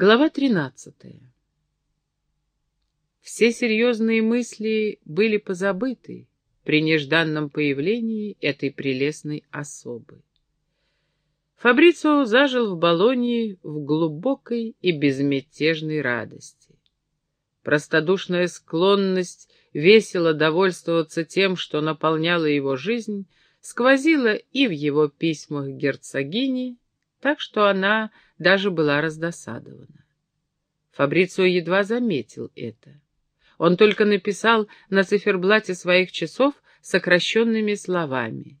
Глава тринадцатая. Все серьезные мысли были позабыты при нежданном появлении этой прелестной особы. Фабрицио зажил в Болонии в глубокой и безмятежной радости. Простодушная склонность весело довольствоваться тем, что наполняла его жизнь, сквозила и в его письмах герцогини, так что она даже была раздосадована. Фабрицио едва заметил это. Он только написал на циферблате своих часов сокращенными словами.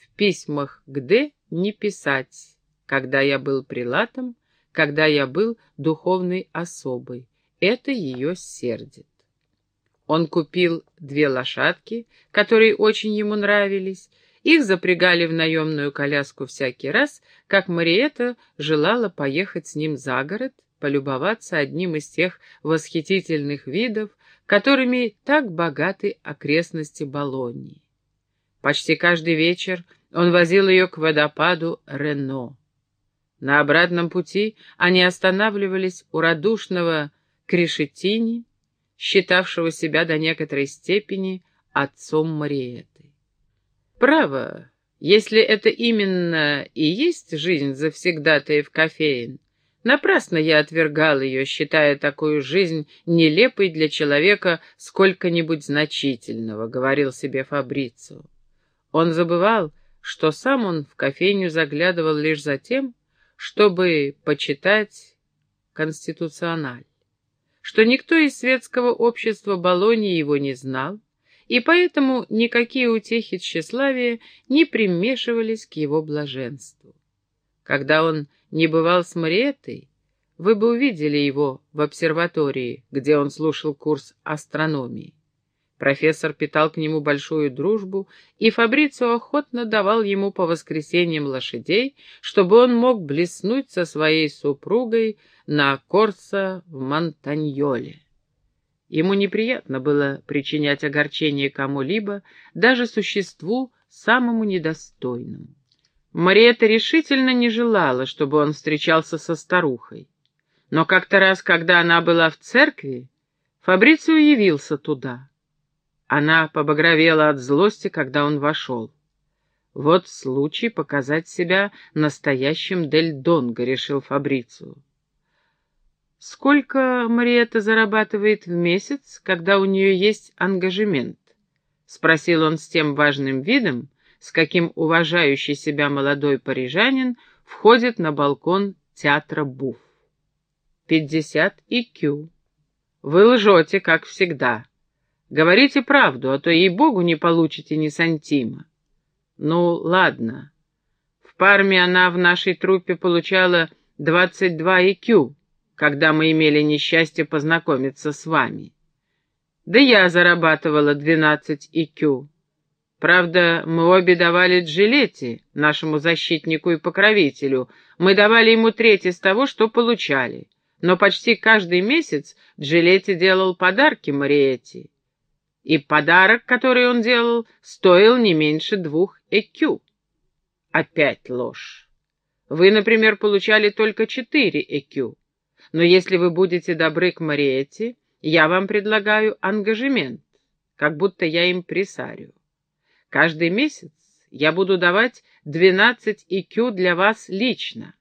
В письмах к Д не писать, когда я был прилатом, когда я был духовной особой. Это ее сердит. Он купил две лошадки, которые очень ему нравились, их запрягали в наемную коляску всякий раз, как Мариэта желала поехать с ним за город, полюбоваться одним из тех восхитительных видов, которыми так богаты окрестности Болонии. Почти каждый вечер он возил ее к водопаду Рено. На обратном пути они останавливались у радушного Кришетини, считавшего себя до некоторой степени отцом Мариэты. Право, если это именно и есть жизнь завсегдатаев кофеин, напрасно я отвергал ее, считая такую жизнь нелепой для человека сколько-нибудь значительного, — говорил себе Фабрицу. Он забывал, что сам он в кофейню заглядывал лишь за тем, чтобы почитать конституциональ, что никто из светского общества Болонии его не знал, и поэтому никакие утехи тщеславия не примешивались к его блаженству. Когда он не бывал с Мариеттой, вы бы увидели его в обсерватории, где он слушал курс астрономии. Профессор питал к нему большую дружбу, и Фабрицио охотно давал ему по воскресеньям лошадей, чтобы он мог блеснуть со своей супругой на Корса в Монтаньоле. Ему неприятно было причинять огорчение кому-либо, даже существу самому недостойному. Мариэта решительно не желала, чтобы он встречался со старухой. Но как-то раз, когда она была в церкви, Фабрицио явился туда. Она побагровела от злости, когда он вошел. Вот случай показать себя настоящим Дель Донго, решил Фабрицио. «Сколько Мариетта зарабатывает в месяц, когда у нее есть ангажемент?» — спросил он с тем важным видом, с каким уважающий себя молодой парижанин входит на балкон театра Буф. «Пятьдесят икю. Вы лжете, как всегда. Говорите правду, а то, ей-богу, не получите ни сантима». «Ну, ладно. В Парме она в нашей труппе получала двадцать два икю, когда мы имели несчастье познакомиться с вами. Да я зарабатывала двенадцать икю. Правда, мы обе давали Джилетти, нашему защитнику и покровителю. Мы давали ему треть из того, что получали. Но почти каждый месяц Джилетти делал подарки Мариетти. И подарок, который он делал, стоил не меньше двух ЭКЮ. Опять ложь. Вы, например, получали только четыре ЭКЮ. Но если вы будете добры к Мариетте, я вам предлагаю ангажемент, как будто я им присарю. Каждый месяц я буду давать 12 икю для вас лично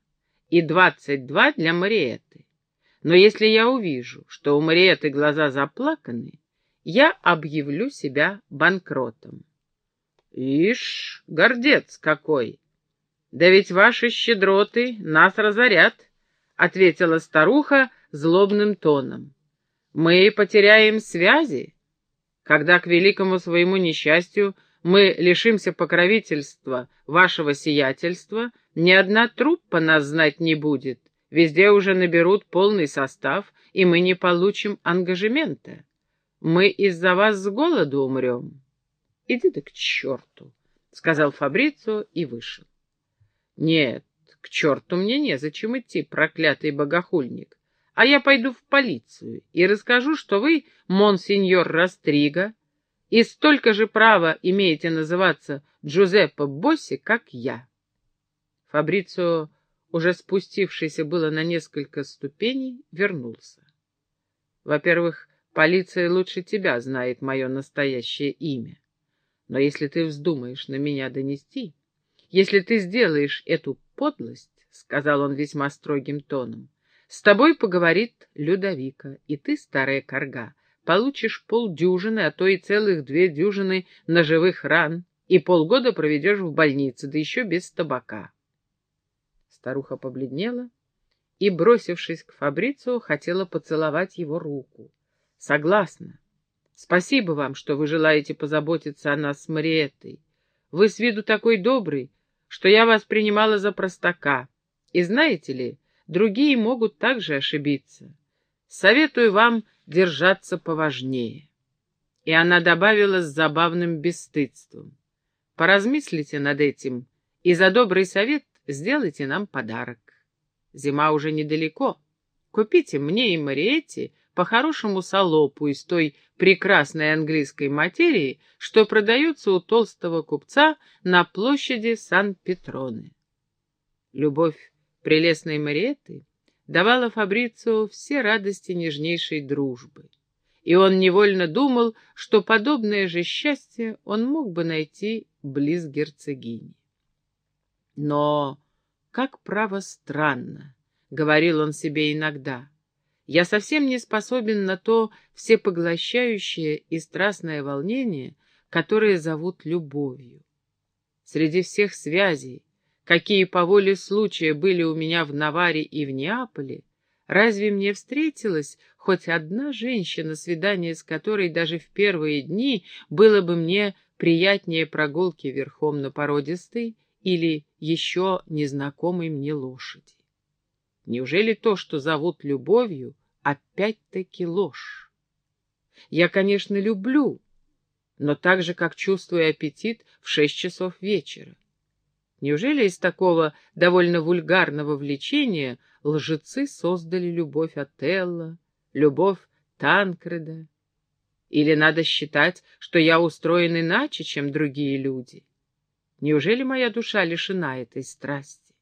и 22 для Мариетты. Но если я увижу, что у Мариетты глаза заплаканы, я объявлю себя банкротом. Ишь, гордец какой! Да ведь ваши щедроты нас разорят, — ответила старуха злобным тоном. «Мы потеряем связи, когда к великому своему несчастью мы лишимся покровительства вашего сиятельства, ни одна труппа нас знать не будет, везде уже наберут полный состав, и мы не получим ангажемента. Мы из-за вас с голоду умрем». «Иди ты к черту», — сказал Фабрицио и вышел. «Нет, к черту мне незачем идти, проклятый богохульник. А я пойду в полицию и расскажу, что вы, монсеньор Растрига, и столько же права имеете называться Джузеппе Босси, как я. Фабрицио уже спустившийся было на несколько ступеней, вернулся. Во-первых, полиция лучше тебя знает мое настоящее имя. Но если ты вздумаешь на меня донести, если ты сделаешь эту подлость, — сказал он весьма строгим тоном, — с тобой поговорит Людовика, и ты, старая корга, получишь полдюжины, а то и целых две дюжины ножевых ран, и полгода проведешь в больнице, да еще без табака. Старуха побледнела и, бросившись к Фабрицио, хотела поцеловать его руку. «Согласна. Спасибо вам, что вы желаете позаботиться о нас с Мариеттой. Вы с виду такой добрый, что я вас принимала за простака. И знаете ли, другие могут также ошибиться. Советую вам держаться поважнее». И она добавила с забавным бесстыдством. «Поразмыслите над этим, и за добрый совет сделайте нам подарок. Зима уже недалеко. Купите мне и Мариетте по хорошему салопу из той прекрасной английской материи, что продается у толстого купца на площади Сан-Петроны. Любовь прелестной Мариетты давала Фабрицио все радости нежнейшей дружбы, и он невольно думал, что подобное же счастье он мог бы найти близ герцогини. Но как право странно, — говорил он себе иногда, — я совсем не способен на то всепоглощающее и страстное волнение, которое зовут любовью. Среди всех связей, какие по воле случая были у меня в Наваре и в Неаполе, разве мне встретилась хоть одна женщина, свидание с которой даже в первые дни было бы мне приятнее прогулки верхом на породистой или еще незнакомой мне лошади. Неужели то, что зовут любовью, опять-таки ложь? Я, конечно, люблю, но так же, как чувствую аппетит в шесть часов вечера. Неужели из такого довольно вульгарного влечения лжецы создали любовь Отелло, любовь Танкреда? Или надо считать, что я устроен иначе, чем другие люди? Неужели моя душа лишена этой страсти?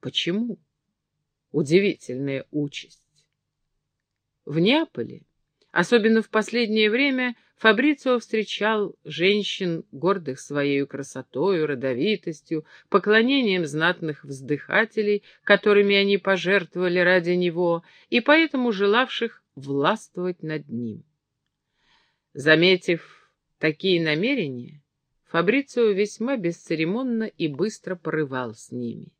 Почему? Удивительная участь. В Неаполе, особенно в последнее время, Фабрицио встречал женщин, гордых своей красотою, родовитостью, поклонением знатных вздыхателей, которыми они пожертвовали ради него, и поэтому желавших властвовать над ним. Заметив такие намерения, Фабрицио весьма бесцеремонно и быстро порывал с ними.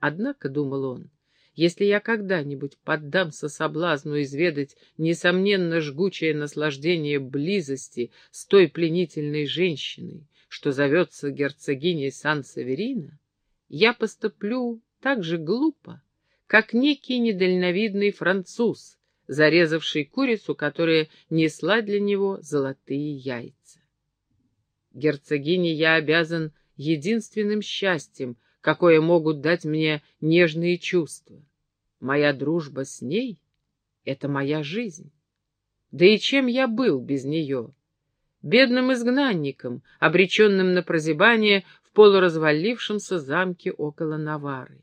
Однако, — думал он, — если я когда-нибудь поддамся соблазну изведать несомненно жгучее наслаждение близости с той пленительной женщиной, что зовется герцогиней Сан-Саверина, я поступлю так же глупо, как некий недальновидный француз, зарезавший курицу, которая несла для него золотые яйца. Герцогине я обязан единственным счастьем, какое могут дать мне нежные чувства. Моя дружба с ней — это моя жизнь. Да и чем я был без нее? Бедным изгнанником, обреченным на прозябание в полуразвалившемся замке около Навары.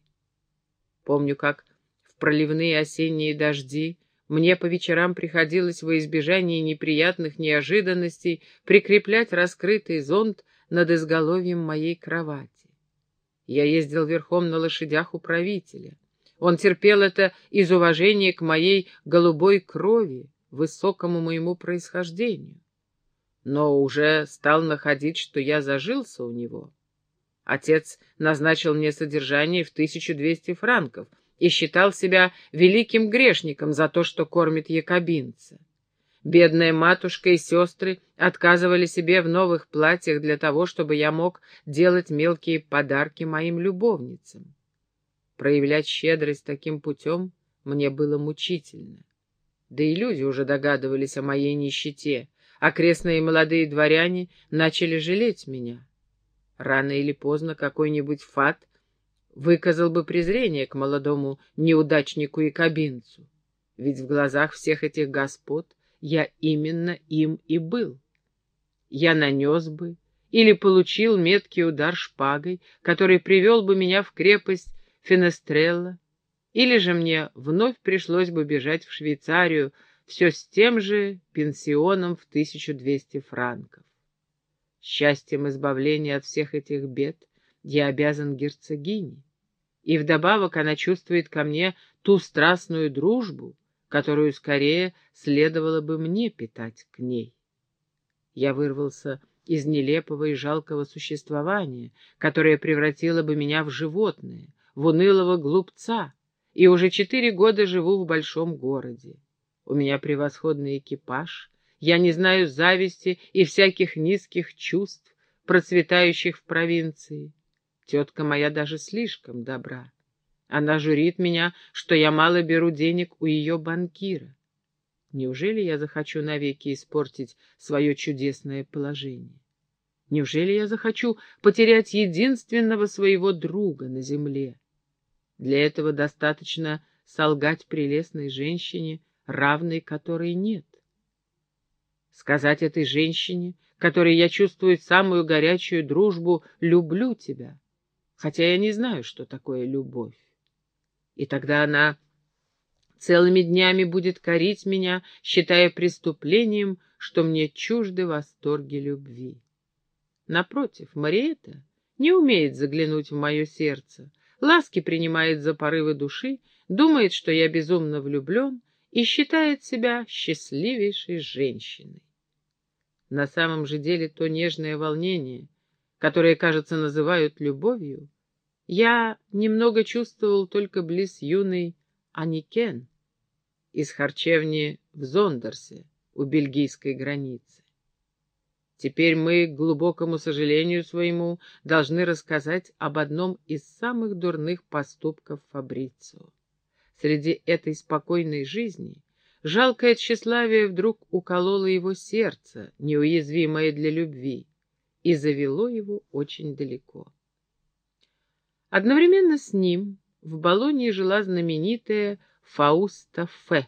Помню, как в проливные осенние дожди мне по вечерам приходилось во избежание неприятных неожиданностей прикреплять раскрытый зонт над изголовьем моей кровати. Я ездил верхом на лошадях у правителя. Он терпел это из уважения к моей голубой крови, высокому моему происхождению. Но уже стал находить, что я зажился у него. Отец назначил мне содержание в 1200 франков — и считал себя великим грешником за то, что кормит якобинца. Бедная матушка и сестры отказывали себе в новых платьях для того, чтобы я мог делать мелкие подарки моим любовницам. Проявлять щедрость таким путем мне было мучительно. Да и люди уже догадывались о моей нищете, окрестные молодые дворяне начали жалеть меня. Рано или поздно какой-нибудь фат выказал бы презрение к молодому неудачнику и кабинцу. Ведь в глазах всех этих господ я именно им и был. Я нанес бы или получил меткий удар шпагой, который привел бы меня в крепость Финестрелла, или же мне вновь пришлось бы бежать в Швейцарию все с тем же пенсионом в 1200 франков. Счастьем избавления от всех этих бед я обязан герцогине, и вдобавок она чувствует ко мне ту страстную дружбу, которую скорее следовало бы мне питать к ней. Я вырвался из нелепого и жалкого существования, которое превратило бы меня в животное, в унылого глупца, и уже четыре года живу в большом городе. У меня превосходный экипаж, я не знаю зависти и всяких низких чувств, процветающих в провинции. Тетка моя даже слишком добра. Она журит меня, что я мало беру денег у ее банкира. Неужели я захочу навеки испортить свое чудесное положение? Неужели я захочу потерять единственного своего друга на земле? Для этого достаточно солгать прелестной женщине, равной которой нет. Сказать этой женщине, которой я чувствую самую горячую дружбу, «люблю тебя», хотя я не знаю, что такое любовь. И тогда она целыми днями будет корить меня, считая преступлением, что мне чужды восторги любви. Напротив, Мариэта не умеет заглянуть в мое сердце, ласки принимает за порывы души, думает, что я безумно влюблен и считает себя счастливейшей женщиной. На самом же деле то нежное волнение, которое, кажется, называют любовью, я немного чувствовал только близ юной Аникен из харчевни в Зондерсе у бельгийской границы. Теперь мы, к глубокому сожалению своему, должны рассказать об одном из самых дурных поступков Фабрицио. Среди этой спокойной жизни жалкое тщеславие вдруг укололо его сердце, неуязвимое для любви, и завело его очень далеко. Одновременно с ним в Болонии жила знаменитая Фауста Фе,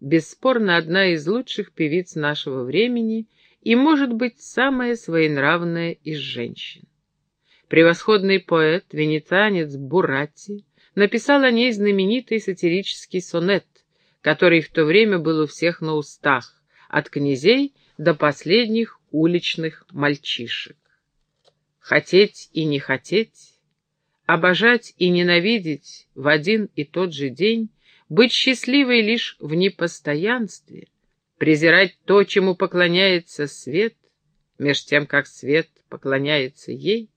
бесспорно одна из лучших певиц нашего времени и, может быть, самая своенравная из женщин. Превосходный поэт, венецианец Буратти, написал о ней знаменитый сатирический сонет, который в то время был у всех на устах, от князей до последних уличных мальчишек. Хотеть и не хотеть обожать и ненавидеть в один и тот же день, быть счастливой лишь в непостоянстве, презирать то, чему поклоняется свет, меж тем, как свет поклоняется ей,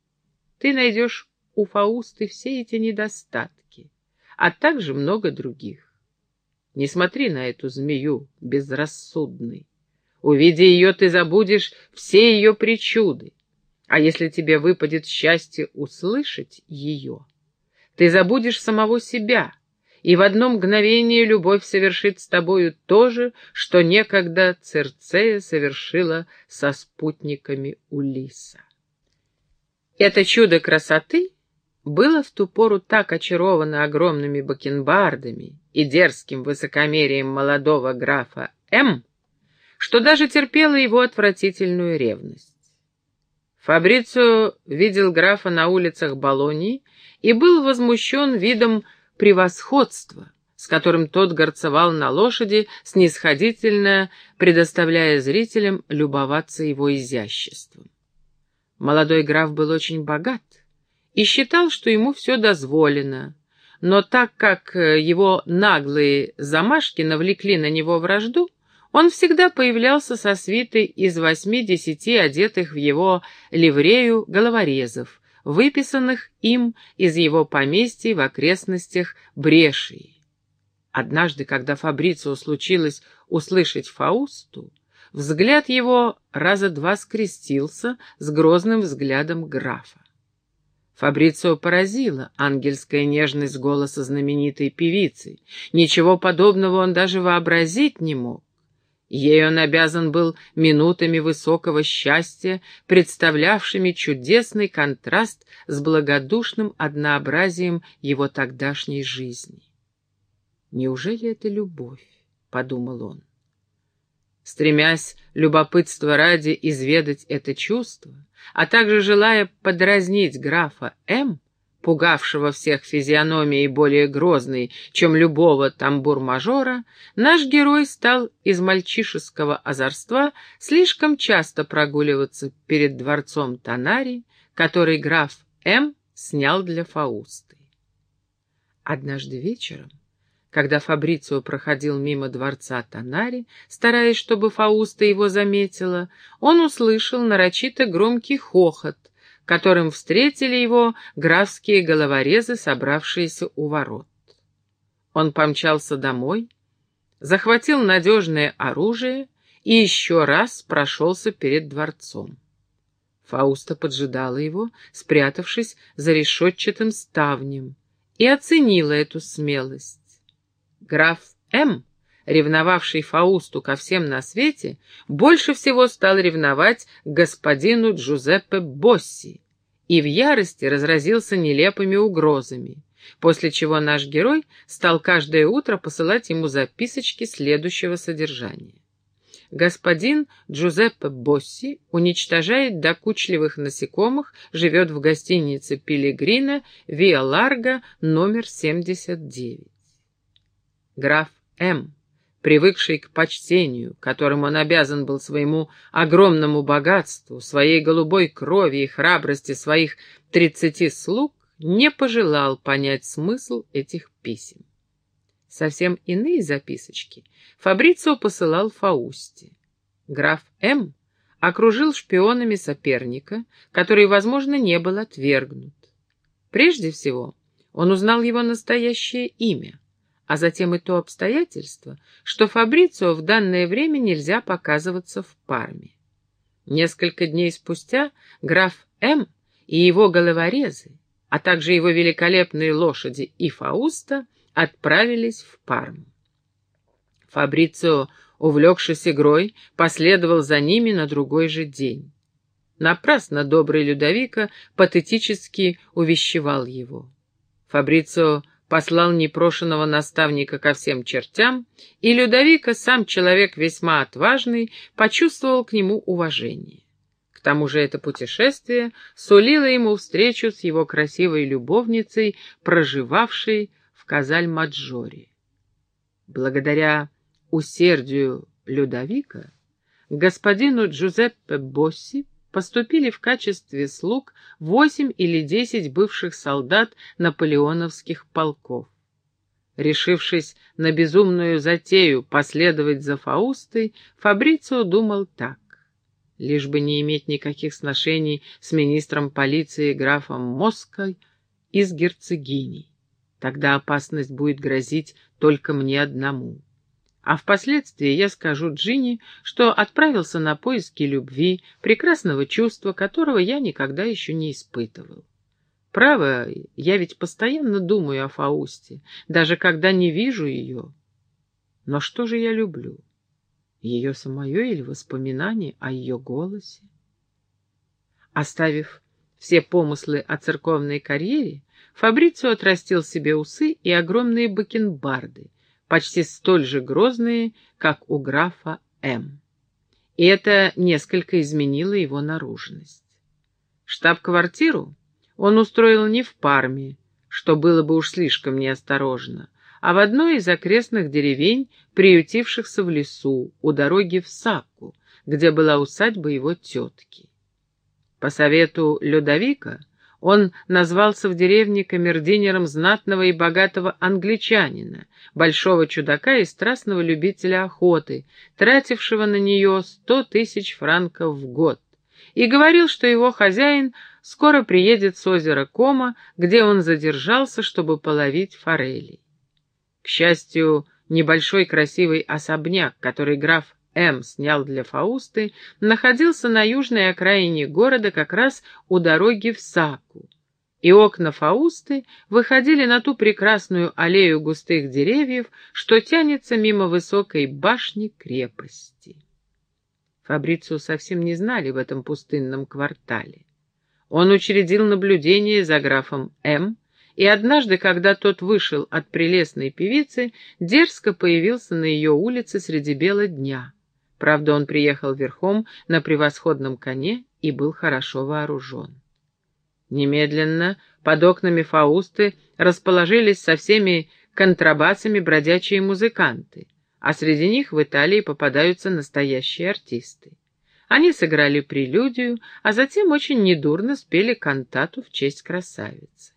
ты найдешь у Фаусты все эти недостатки, а также много других. Не смотри на эту змею безрассудной. Увидя ее, ты забудешь все ее причуды. А если тебе выпадет счастье услышать ее, ты забудешь самого себя, и в одно мгновение любовь совершит с тобою то же, что некогда Церцея совершила со спутниками Улиса. Это чудо красоты было в ту пору так очаровано огромными бакенбардами и дерзким высокомерием молодого графа М., что даже терпело его отвратительную ревность. Фабрицио видел графа на улицах Болонии и был возмущен видом превосходства, с которым тот горцевал на лошади, снисходительно предоставляя зрителям любоваться его изяществом. Молодой граф был очень богат и считал, что ему все дозволено, но так как его наглые замашки навлекли на него вражду, он всегда появлялся со свитой из восьми-десяти одетых в его ливрею головорезов, выписанных им из его поместья в окрестностях Брешии. Однажды, когда Фабрицио случилось услышать Фаусту, взгляд его раза два скрестился с грозным взглядом графа. Фабрицио поразила ангельская нежность голоса знаменитой певицы. Ничего подобного он даже вообразить не мог. Ей он обязан был минутами высокого счастья, представлявшими чудесный контраст с благодушным однообразием его тогдашней жизни. «Неужели это любовь?» — подумал он. Стремясь любопытство ради изведать это чувство, а также желая подразнить графа М., пугавшего всех физиономией более грозной, чем любого тамбур-мажора, наш герой стал из мальчишеского озорства слишком часто прогуливаться перед дворцом Танари, который граф М. снял для Фаусты. Однажды вечером, когда Фабрицио проходил мимо дворца Танари, стараясь, чтобы Фауста его заметила, он услышал нарочито громкий хохот, которым встретили его графские головорезы, собравшиеся у ворот. Он помчался домой, захватил надежное оружие и еще раз прошелся перед дворцом. Фауста поджидала его, спрятавшись за решетчатым ставнем, и оценила эту смелость. Граф М., ревновавший Фаусту ко всем на свете, больше всего стал ревновать господину Джузеппе Босси и в ярости разразился нелепыми угрозами, после чего наш герой стал каждое утро посылать ему записочки следующего содержания. Господин Джузеппе Босси уничтожает докучливых насекомых, живет в гостинице Пилигрина, Виа Ларго, номер 79. Граф М., привыкший к почтению, которым он обязан был своему огромному богатству, своей голубой крови и храбрости своих тридцати слуг, не пожелал понять смысл этих писем. Совсем иные записочки Фабрицио посылал Фаусте. Граф М. окружил шпионами соперника, который, возможно, не был отвергнут. Прежде всего, он узнал его настоящее имя, а затем и то обстоятельство, что Фабрицио в данное время нельзя показываться в Парме. Несколько дней спустя граф М. и его головорезы, а также его великолепные лошади и Фауста — отправились в Парму. Фабрицио, увлекшись игрой, последовал за ними на другой же день. Напрасно добрый Людовика патетически увещевал его. Фабрицио послал непрошенного наставника ко всем чертям, и Людовика, сам человек весьма отважный, почувствовал к нему уважение. К тому же это путешествие сулило ему встречу с его красивой любовницей, проживавшей Казаль-Маджоре. Благодаря усердию Людовика господину Джузеппе Босси поступили в качестве слуг восемь или десять бывших солдат наполеоновских полков. Решившись на безумную затею последовать за Фаустой, Фабрицио думал так. Лишь бы не иметь никаких сношений с министром полиции графом Моской из герцогиней. Тогда опасность будет грозить только мне одному. А впоследствии я скажу Джинни, что отправился на поиски любви, прекрасного чувства, которого я никогда еще не испытывал. Право, я ведь постоянно думаю о Фаусте, даже когда не вижу ее. Но что же я люблю? Ее самое или воспоминание о ее голосе? Оставив все помыслы о церковной карьере, Фабрицио отрастил себе усы и огромные бакенбарды, почти столь же грозные, как у графа М. И это несколько изменило его наружность. Штаб-квартиру он устроил не в Парме, что было бы уж слишком неосторожно, а в одной из окрестных деревень, приютившихся в лесу, у дороги в Сакку, где была усадьба его тетки. По совету Людовика он назвался в деревне камердинером знатного и богатого англичанина, большого чудака и страстного любителя охоты, тратившего на нее сто тысяч франков в год, и говорил, что его хозяин скоро приедет с озера Кома, где он задержался, чтобы половить форелей. К счастью, небольшой красивый особняк, который граф М. снял для Фаусты, находился на южной окраине города как раз у дороги в Саку, и окна Фаусты выходили на ту прекрасную аллею густых деревьев, что тянется мимо высокой башни крепости. Фабрицу совсем не знали в этом пустынном квартале. Он учредил наблюдение за графом М., и однажды, когда тот вышел от прелестной певицы, дерзко появился на ее улице среди бела дня — Правда, он приехал верхом на превосходном коне и был хорошо вооружен. Немедленно под окнами Фаусты расположились со всеми контрабасами бродячие музыканты, а среди них в Италии попадаются настоящие артисты. Они сыграли прелюдию, а затем очень недурно спели кантату в честь красавицы.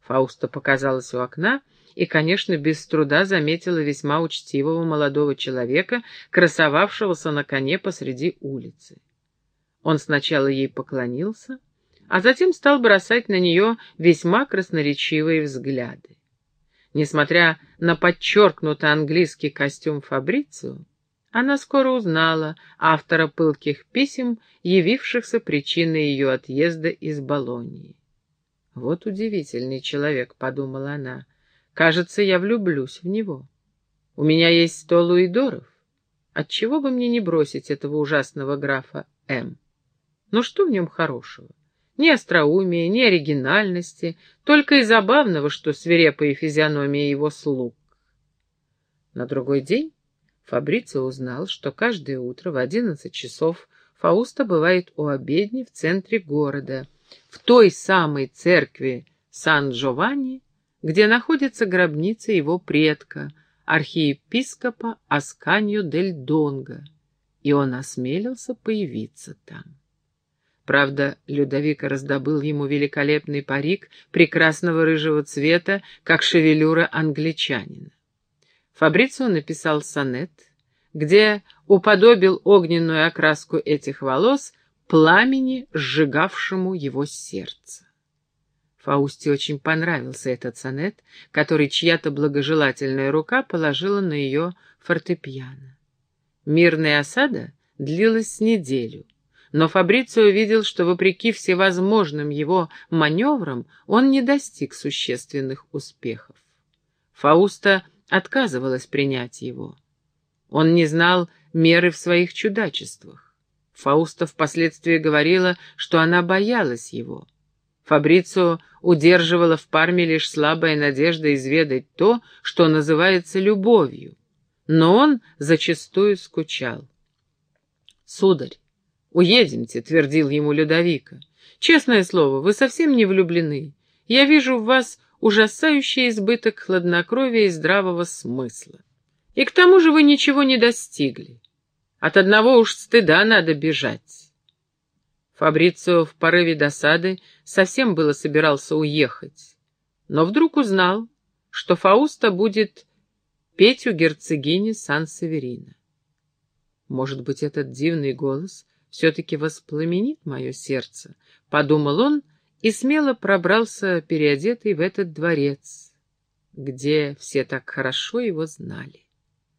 Фауста показалась у окна и, конечно, без труда заметила весьма учтивого молодого человека, красовавшегося на коне посреди улицы. Он сначала ей поклонился, а затем стал бросать на нее весьма красноречивые взгляды. Несмотря на подчеркнутый английский костюм Фабрицио, она скоро узнала автора пылких писем, явившихся причиной ее отъезда из Болонии. «Вот удивительный человек», — подумала она. «Кажется, я влюблюсь в него. У меня есть сто луидоров. Отчего бы мне не бросить этого ужасного графа М? Ну что в нем хорошего? Ни остроумия, ни оригинальности, только и забавного, что свирепая физиономия его слуг. На другой день Фабрицио узнал, что каждое утро в одиннадцать часов Фауста бывает у обедни в центре города, в той самой церкви Сан-Джованни, где находится гробница его предка, архиепископа Асканьо дель Донго, и он осмелился появиться там. Правда, Людовика раздобыл ему великолепный парик прекрасного рыжего цвета, как шевелюра англичанина. Фабрицио написал сонет, где уподобил огненную окраску этих волос пламени, сжигавшему его сердце. Фаусте очень понравился этот сонет, который чья-то благожелательная рука положила на ее фортепиано. Мирная осада длилась неделю, но Фабрицио видел, что, вопреки всевозможным его маневрам, он не достиг существенных успехов. Фауста отказывалась принять его. Он не знал меры в своих чудачествах. Фауста впоследствии говорила, что она боялась его. Фабрицио удерживала в Парме лишь слабая надежда изведать то, что называется любовью, но он зачастую скучал. «Сударь, уедемте», — твердил ему Людовика. «Честное слово, вы совсем не влюблены. Я вижу в вас ужасающий избыток хладнокровия и здравого смысла. И к тому же вы ничего не достигли. От одного уж стыда надо бежать. Фабрицио в порыве досады совсем было собирался уехать, но вдруг узнал, что Фауста будет петь у герцогини Сан-Северина. Может быть, этот дивный голос все-таки воспламенит мое сердце, — подумал он, — и смело пробрался переодетый в этот дворец, где все так хорошо его знали.